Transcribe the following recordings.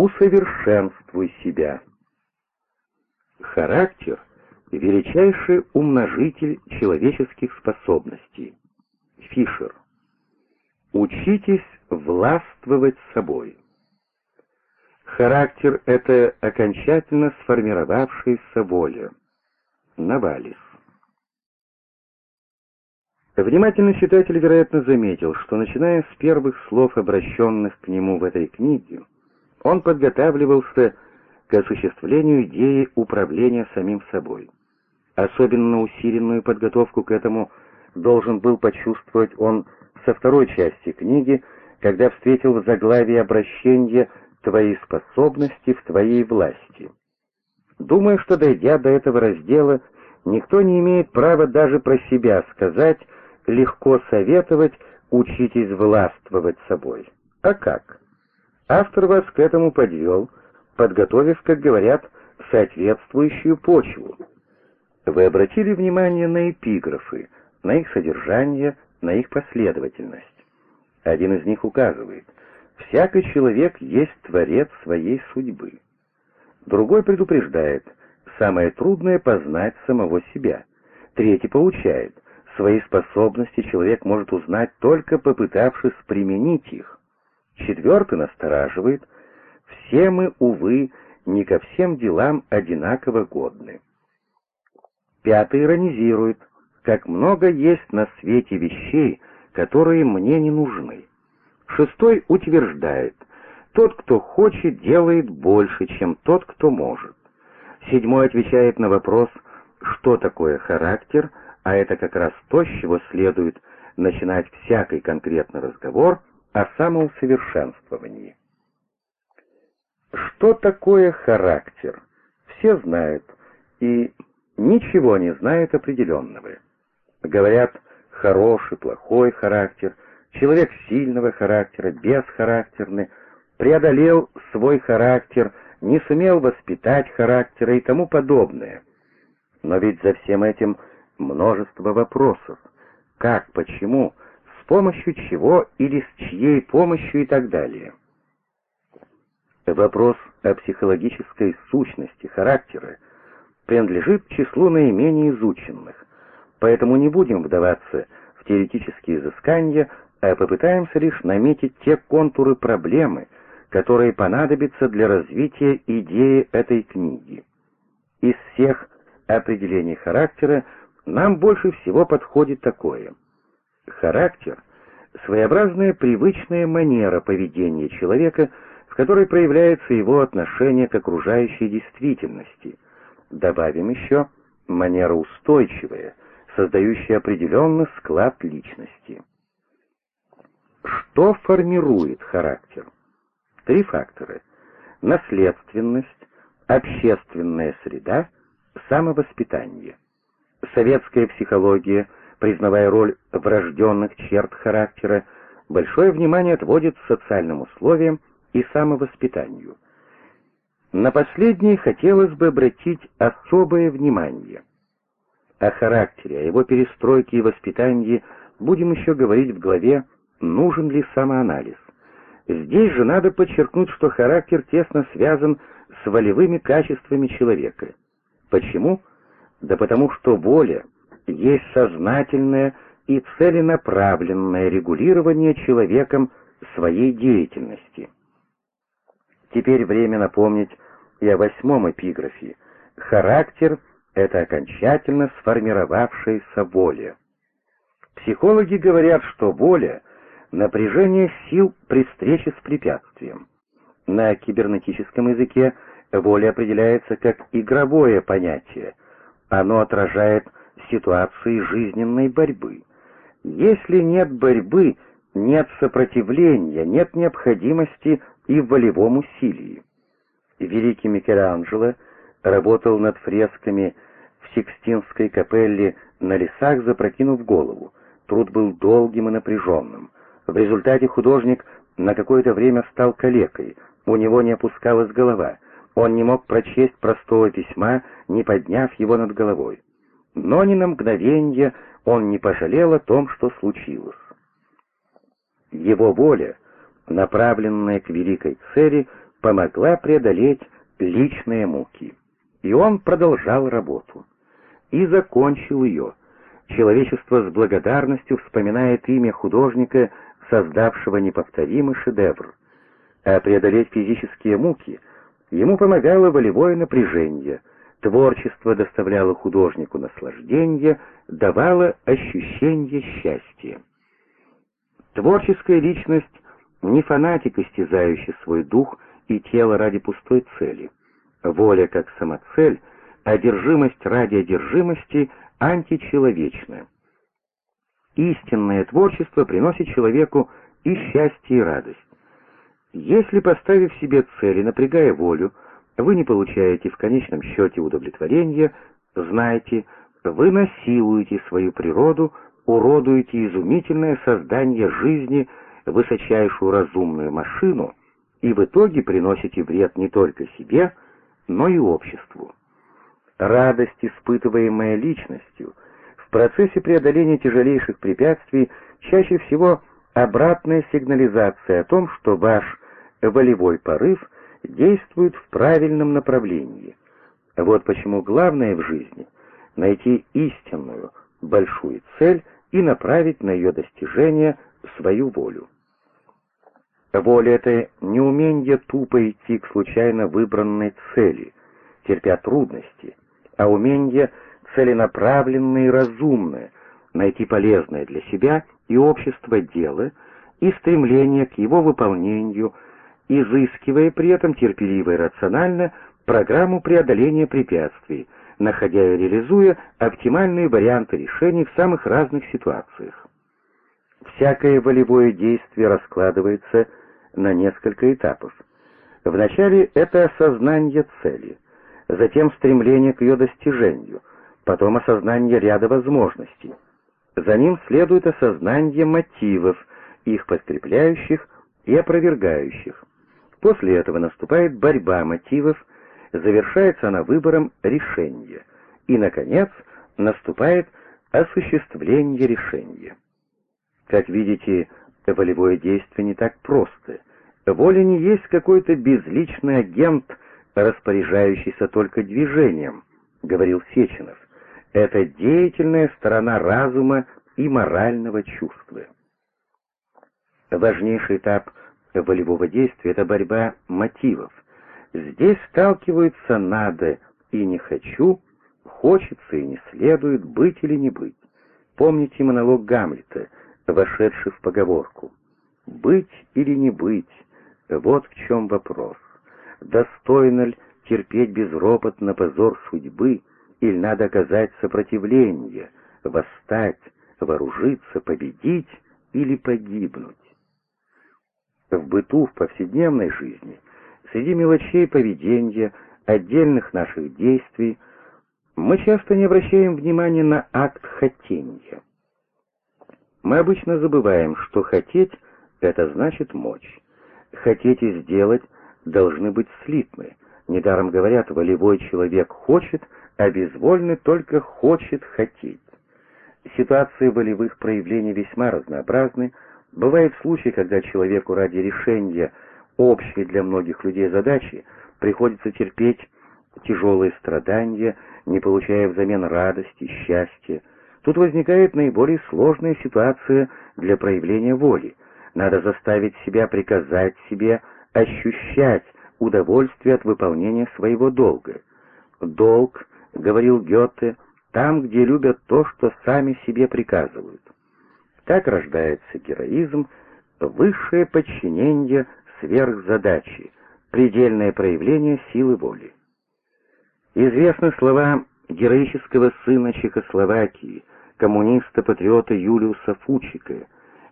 усовершенствуй себя. Характер — величайший умножитель человеческих способностей. Фишер. Учитесь властвовать собой. Характер — это окончательно сформировавшаяся воля. Навалис. Внимательный читатель, вероятно, заметил, что, начиная с первых слов, обращенных к нему в этой книге, он подготавливался к осуществлению идеи управления самим собой. Особенно усиленную подготовку к этому должен был почувствовать он со второй части книги, когда встретил в заглавии обращение «Твои способности в твоей власти». Думаю, что, дойдя до этого раздела, никто не имеет права даже про себя сказать, легко советовать, учитесь властвовать собой. А как? Автор вас к этому подвел, подготовив, как говорят, соответствующую почву. Вы обратили внимание на эпиграфы, на их содержание, на их последовательность. Один из них указывает, «Всякий человек есть творец своей судьбы». Другой предупреждает, «Самое трудное — познать самого себя». Третий получает, «Свои способности человек может узнать, только попытавшись применить их». Четвертый настораживает, «Все мы, увы, не ко всем делам одинаково годны». Пятый иронизирует, как много есть на свете вещей, которые мне не нужны. Шестой утверждает, тот, кто хочет, делает больше, чем тот, кто может. Седьмой отвечает на вопрос, что такое характер, а это как раз то, с чего следует начинать всякий конкретный разговор о самоусовершенствовании. Что такое характер? Все знают, и ничего не знают определенного. Говорят, хороший, плохой характер, человек сильного характера, бесхарактерный, преодолел свой характер, не сумел воспитать характера и тому подобное. Но ведь за всем этим множество вопросов. Как, почему, с помощью чего или с чьей помощью и так далее. Вопрос о психологической сущности характера принадлежит к числу наименее изученных, поэтому не будем вдаваться в теоретические изыскания, а попытаемся лишь наметить те контуры проблемы, которые понадобятся для развития идеи этой книги. Из всех определений характера нам больше всего подходит такое. Характер — своеобразная привычная манера поведения человека, в которой проявляется его отношение к окружающей действительности. Добавим еще манера устойчивая — создающий определенный склад личности. Что формирует характер? Три фактора. Наследственность, общественная среда, самовоспитание. Советская психология, признавая роль врожденных черт характера, большое внимание отводит социальным условиям и самовоспитанию. На последнее хотелось бы обратить особое внимание – о характере, о его перестройке и воспитании будем еще говорить в главе «Нужен ли самоанализ?». Здесь же надо подчеркнуть, что характер тесно связан с волевыми качествами человека. Почему? Да потому что воля есть сознательное и целенаправленное регулирование человеком своей деятельности. Теперь время напомнить и о восьмом эпиграфе. Характер — это окончательно сформировавшаяся воля. Психологи говорят, что воля — напряжение сил при встрече с препятствием. На кибернетическом языке воля определяется как игровое понятие. Оно отражает ситуации жизненной борьбы. Если нет борьбы, нет сопротивления, нет необходимости и в волевом усилии. Великий Микеланджело работал над фресками в Сикстинской капелле на лесах, запрокинув голову. Труд был долгим и напряженным. В результате художник на какое-то время стал калекой, у него не опускалась голова, он не мог прочесть простого письма, не подняв его над головой. Но ни на мгновенье он не пожалел о том, что случилось. Его воля, направленная к великой цели, помогла преодолеть личные муки. И он продолжал работу. И закончил ее. Человечество с благодарностью вспоминает имя художника, создавшего неповторимый шедевр. А преодолеть физические муки ему помогало волевое напряжение, творчество доставляло художнику наслаждение, давало ощущение счастья. Творческая личность не фанатик, истязающий свой дух и тело ради пустой цели. Воля как самоцель, одержимость ради одержимости античеловечна. Истинное творчество приносит человеку и счастье, и радость. Если, поставив себе цели, напрягая волю, вы не получаете в конечном счете удовлетворения, знайте, вы насилуете свою природу, уродуете изумительное создание жизни, высочайшую разумную машину, и в итоге приносите вред не только себе, но и обществу. Радость, испытываемая личностью, в процессе преодоления тяжелейших препятствий чаще всего обратная сигнализация о том, что ваш волевой порыв действует в правильном направлении. Вот почему главное в жизни — найти истинную, большую цель и направить на ее достижение свою волю. Воля — это не умение тупо идти к случайно выбранной цели, терпя трудности, а умение целенаправленное и разумное, найти полезное для себя и общества дело и стремление к его выполнению, изыскивая при этом терпеливо и рационально программу преодоления препятствий, находя и реализуя оптимальные варианты решений в самых разных ситуациях. Всякое волевое действие раскладывается на несколько этапов. Вначале это осознание цели, затем стремление к ее достижению, потом осознание ряда возможностей. За ним следует осознание мотивов, их подкрепляющих и опровергающих. После этого наступает борьба мотивов, завершается она выбором решения. И, наконец, наступает осуществление решения. Как видите, волевое действие не так просто. Воля не есть какой-то безличный агент, распоряжающийся только движением, говорил Сеченов. Это деятельная сторона разума и морального чувства. Важнейший этап волевого действия — это борьба мотивов. Здесь сталкиваются «надо» и «не хочу», «хочется» и «не следует», «быть» или «не быть». Помните монолог Гамлета, вошедший в поговорку. «Быть или не быть» — вот в чем вопрос. Достойно ли терпеть безропотно позор судьбы, или надо оказать сопротивление, восстать, вооружиться, победить или погибнуть? В быту, в повседневной жизни, среди мелочей поведения, отдельных наших действий, мы часто не обращаем внимания на акт хотения. Мы обычно забываем, что хотеть — это значит мочь. Хотеть и сделать должны быть слитны. Недаром говорят, волевой человек хочет, а безвольный только хочет хотеть. Ситуации волевых проявлений весьма разнообразны, Бывают случаи, когда человеку ради решения общей для многих людей задачи приходится терпеть тяжелые страдания, не получая взамен радости, счастья. Тут возникает наиболее сложная ситуация для проявления воли. Надо заставить себя приказать себе ощущать удовольствие от выполнения своего долга. «Долг», — говорил Гёте, — «там, где любят то, что сами себе приказывают». Так рождается героизм, высшее подчинение сверхзадачи, предельное проявление силы воли. Известны слова героического сына Чехословакии, коммуниста-патриота Юлиуса Фучика.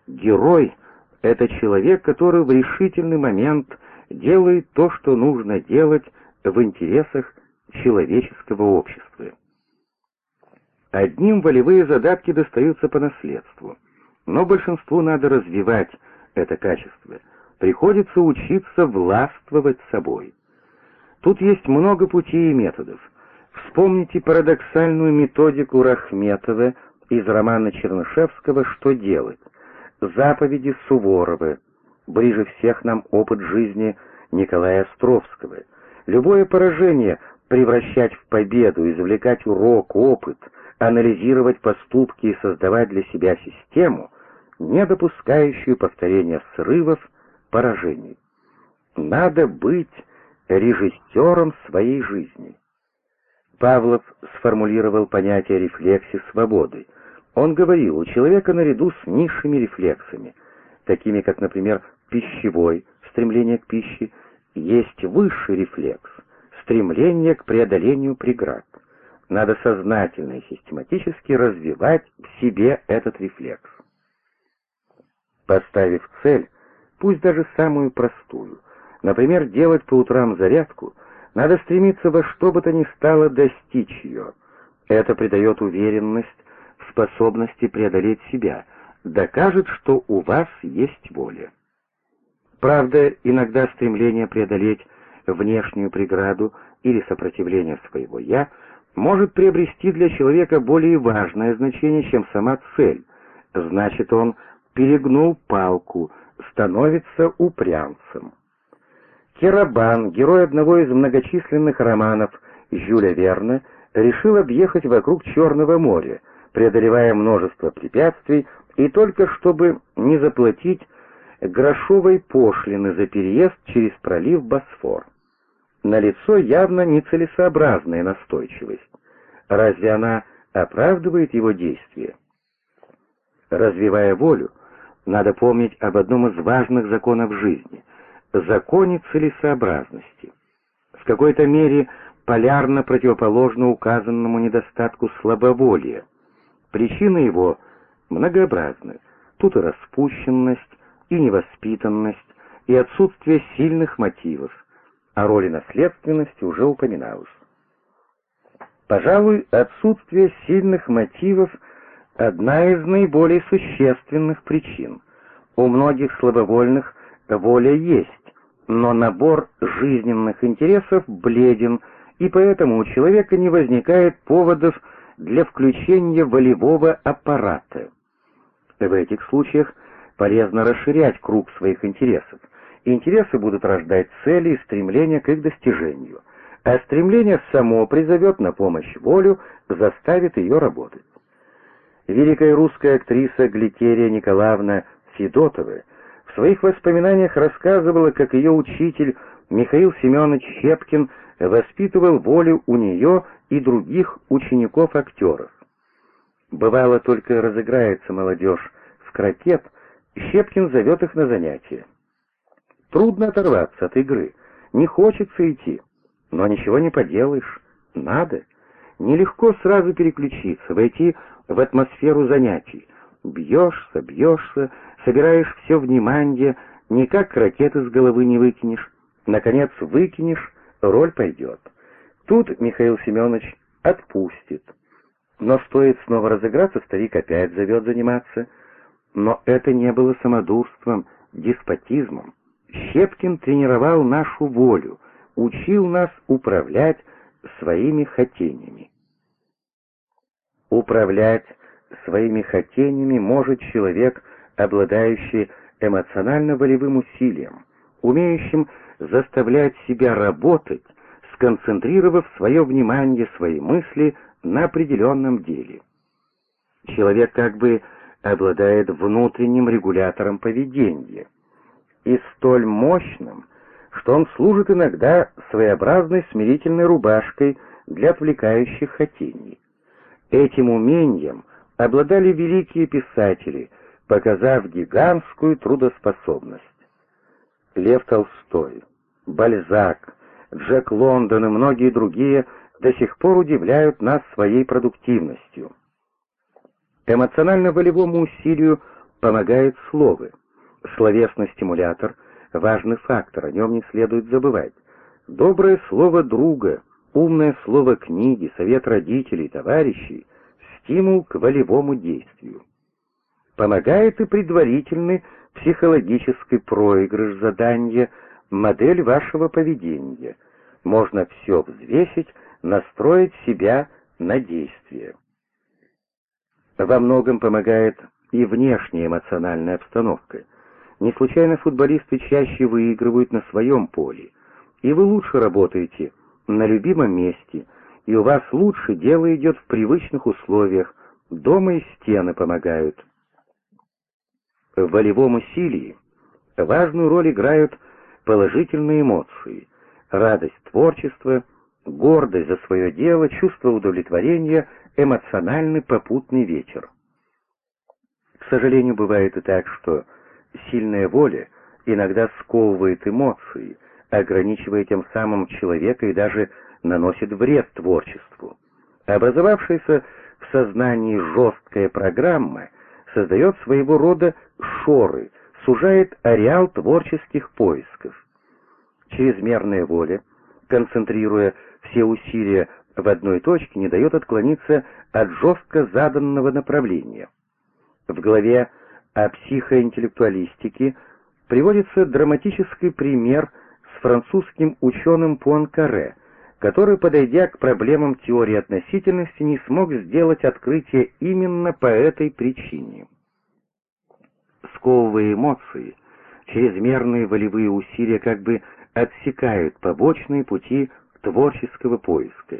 Герой — это человек, который в решительный момент делает то, что нужно делать в интересах человеческого общества. Одним волевые задатки достаются по наследству — но большинству надо развивать это качество. Приходится учиться властвовать собой. Тут есть много путей и методов. Вспомните парадоксальную методику Рахметова из романа Чернышевского «Что делать?», заповеди Суворова. Ближе всех нам опыт жизни Николая Островского. Любое поражение превращать в победу, извлекать урок, опыт, анализировать поступки и создавать для себя систему, не допускающую повторения срывов, поражений. Надо быть режиссером своей жизни. Павлов сформулировал понятие рефлексии свободы. Он говорил, у человека наряду с низшими рефлексами, такими как, например, пищевой, стремление к пище, есть высший рефлекс, стремление к преодолению преград. Надо сознательно и систематически развивать в себе этот рефлекс. Поставив цель, пусть даже самую простую, например, делать по утрам зарядку, надо стремиться во что бы то ни стало достичь ее. Это придает уверенность в способности преодолеть себя, докажет, что у вас есть воля. Правда, иногда стремление преодолеть внешнюю преграду или сопротивление своего «я» может приобрести для человека более важное значение, чем сама цель. Значит, он перегнул палку, становится упрямцем. Керабан, герой одного из многочисленных романов Жюля Верна, решил объехать вокруг Черного моря, преодолевая множество препятствий, и только чтобы не заплатить грошовой пошлины за переезд через пролив Босфор. Налицо явно нецелесообразная настойчивость. Разве она оправдывает его действия? Развивая волю, надо помнить об одном из важных законов жизни — законе целесообразности. В какой-то мере полярно противоположно указанному недостатку слабоволия. Причины его многообразны. Тут и распущенность, и невоспитанность, и отсутствие сильных мотивов. О роли наследственности уже упоминалось. Пожалуй, отсутствие сильных мотивов – одна из наиболее существенных причин. У многих слабовольных воля есть, но набор жизненных интересов бледен, и поэтому у человека не возникает поводов для включения волевого аппарата. В этих случаях полезно расширять круг своих интересов. Интересы будут рождать цели и стремления к их достижению, а стремление само призовет на помощь волю, заставит ее работать. Великая русская актриса Глитерия Николаевна Федотова в своих воспоминаниях рассказывала, как ее учитель Михаил Семенович Щепкин воспитывал волю у нее и других учеников-актеров. Бывало, только разыграется молодежь в крокет, Щепкин зовет их на занятия. Трудно оторваться от игры, не хочется идти, но ничего не поделаешь, надо. Нелегко сразу переключиться, войти в атмосферу занятий. Бьешься, бьешься, собираешь все внимание, никак ракеты с головы не выкинешь. Наконец выкинешь, роль пойдет. Тут Михаил Семенович отпустит. Но стоит снова разыграться, старик опять зовет заниматься. Но это не было самодурством, деспотизмом. Щепкин тренировал нашу волю, учил нас управлять своими хотениями. Управлять своими хотениями может человек, обладающий эмоционально-волевым усилием, умеющим заставлять себя работать, сконцентрировав свое внимание, свои мысли на определенном деле. Человек как бы обладает внутренним регулятором поведения и столь мощным, что он служит иногда своеобразной смирительной рубашкой для отвлекающих хотений. Этим умением обладали великие писатели, показав гигантскую трудоспособность. Лев Толстой, Бальзак, Джек Лондон и многие другие до сих пор удивляют нас своей продуктивностью. Эмоционально-волевому усилию помогает слово. Словесный стимулятор — важный фактор, о нем не следует забывать. Доброе слово друга, умное слово книги, совет родителей, товарищей — стимул к волевому действию. Помогает и предварительный психологический проигрыш задания, модель вашего поведения. Можно все взвесить, настроить себя на действие. Во многом помогает и внешняя эмоциональная обстановка. Не случайно футболисты чаще выигрывают на своем поле. И вы лучше работаете на любимом месте, и у вас лучше дело идет в привычных условиях, дома и стены помогают. В волевом усилии важную роль играют положительные эмоции, радость творчества, гордость за свое дело, чувство удовлетворения, эмоциональный попутный вечер. К сожалению, бывает и так, что сильная воля иногда сковывает эмоции, ограничивая тем самым человека и даже наносит вред творчеству. Образовавшаяся в сознании жесткая программа создает своего рода шоры, сужает ареал творческих поисков. Чрезмерная воля, концентрируя все усилия в одной точке, не дает отклониться от жестко заданного направления. В главе о психоинтеллектуалистике приводится драматический пример французским ученым Пуанкаре, который, подойдя к проблемам теории относительности, не смог сделать открытие именно по этой причине. Сковывая эмоции, чрезмерные волевые усилия как бы отсекают побочные пути творческого поиска.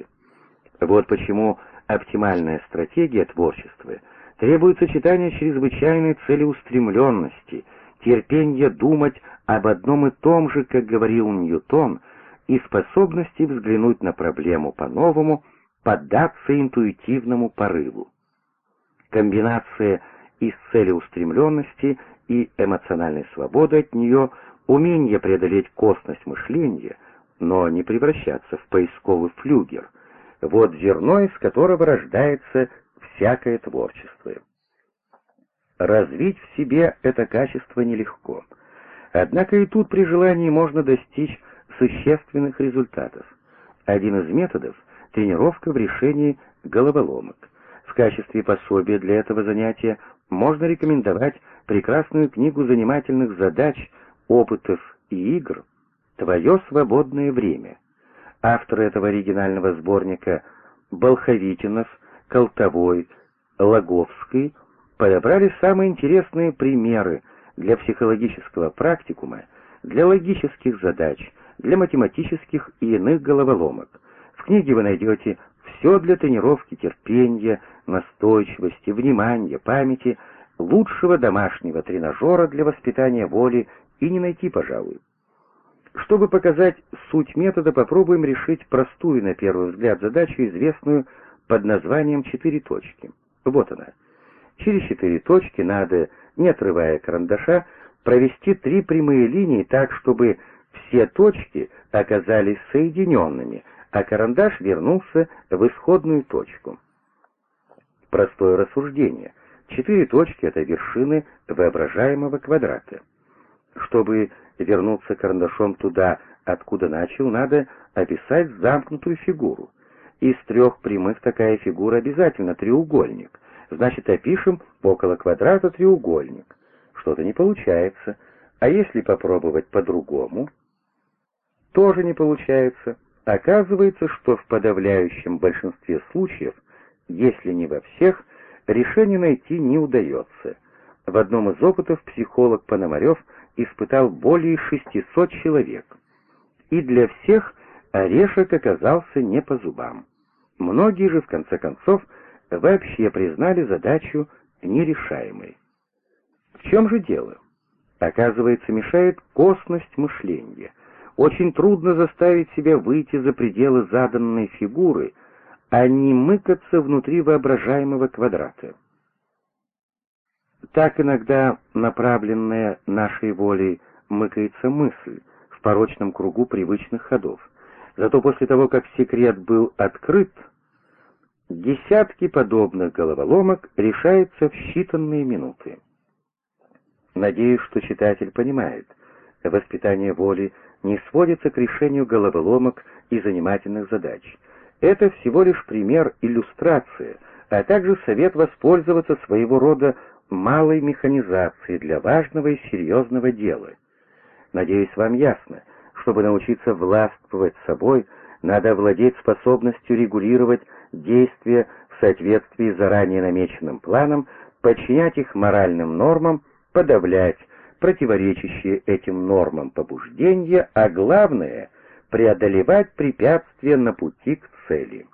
Вот почему оптимальная стратегия творчества требует сочетания чрезвычайной целеустремленности, терпения думать об одном и том же, как говорил Ньютон, и способности взглянуть на проблему по-новому, поддаться интуитивному порыву. Комбинация из целеустремленности и эмоциональной свободы от нее, умение преодолеть косность мышления, но не превращаться в поисковый флюгер, вот зерно, из которого рождается всякое творчество. Развить в себе это качество нелегко. Однако и тут при желании можно достичь существенных результатов. Один из методов — тренировка в решении головоломок. В качестве пособия для этого занятия можно рекомендовать прекрасную книгу занимательных задач, опытов и игр «Твое свободное время». Авторы этого оригинального сборника Болховитинов, Колтовой, Логовский подобрали самые интересные примеры для психологического практикума, для логических задач, для математических и иных головоломок. В книге вы найдете все для тренировки терпения, настойчивости, внимания, памяти, лучшего домашнего тренажера для воспитания воли и не найти, пожалуй. Чтобы показать суть метода, попробуем решить простую на первый взгляд задачу, известную под названием «четыре точки». Вот она. Через четыре точки надо, не отрывая карандаша, провести три прямые линии так, чтобы все точки оказались соединенными, а карандаш вернулся в исходную точку. Простое рассуждение. Четыре точки — это вершины воображаемого квадрата. Чтобы вернуться карандашом туда, откуда начал, надо описать замкнутую фигуру. Из трех прямых такая фигура обязательно треугольник. Значит, опишем около квадрата треугольник. Что-то не получается. А если попробовать по-другому? Тоже не получается. Оказывается, что в подавляющем большинстве случаев, если не во всех, решение найти не удается. В одном из опытов психолог Пономарев испытал более 600 человек. И для всех орешек оказался не по зубам. Многие же, в конце концов, вообще признали задачу нерешаемой. В чем же дело? Оказывается, мешает косность мышления. Очень трудно заставить себя выйти за пределы заданной фигуры, а не мыкаться внутри воображаемого квадрата. Так иногда направленная нашей волей мыкается мысль в порочном кругу привычных ходов. Зато после того, как секрет был открыт, десятки подобных головоломок решаются в считанные минуты. Надеюсь, что читатель понимает, воспитание воли не сводится к решению головоломок и занимательных задач. Это всего лишь пример, иллюстрация, а также совет воспользоваться своего рода малой механизации для важного и серьезного дела. Надеюсь, вам ясно, чтобы научиться властвовать собой, надо овладеть способностью регулировать действия в соответствии с заранее намеченным планом, подчинять их моральным нормам, подавлять противоречащие этим нормам побуждения, а главное — преодолевать препятствия на пути к цели.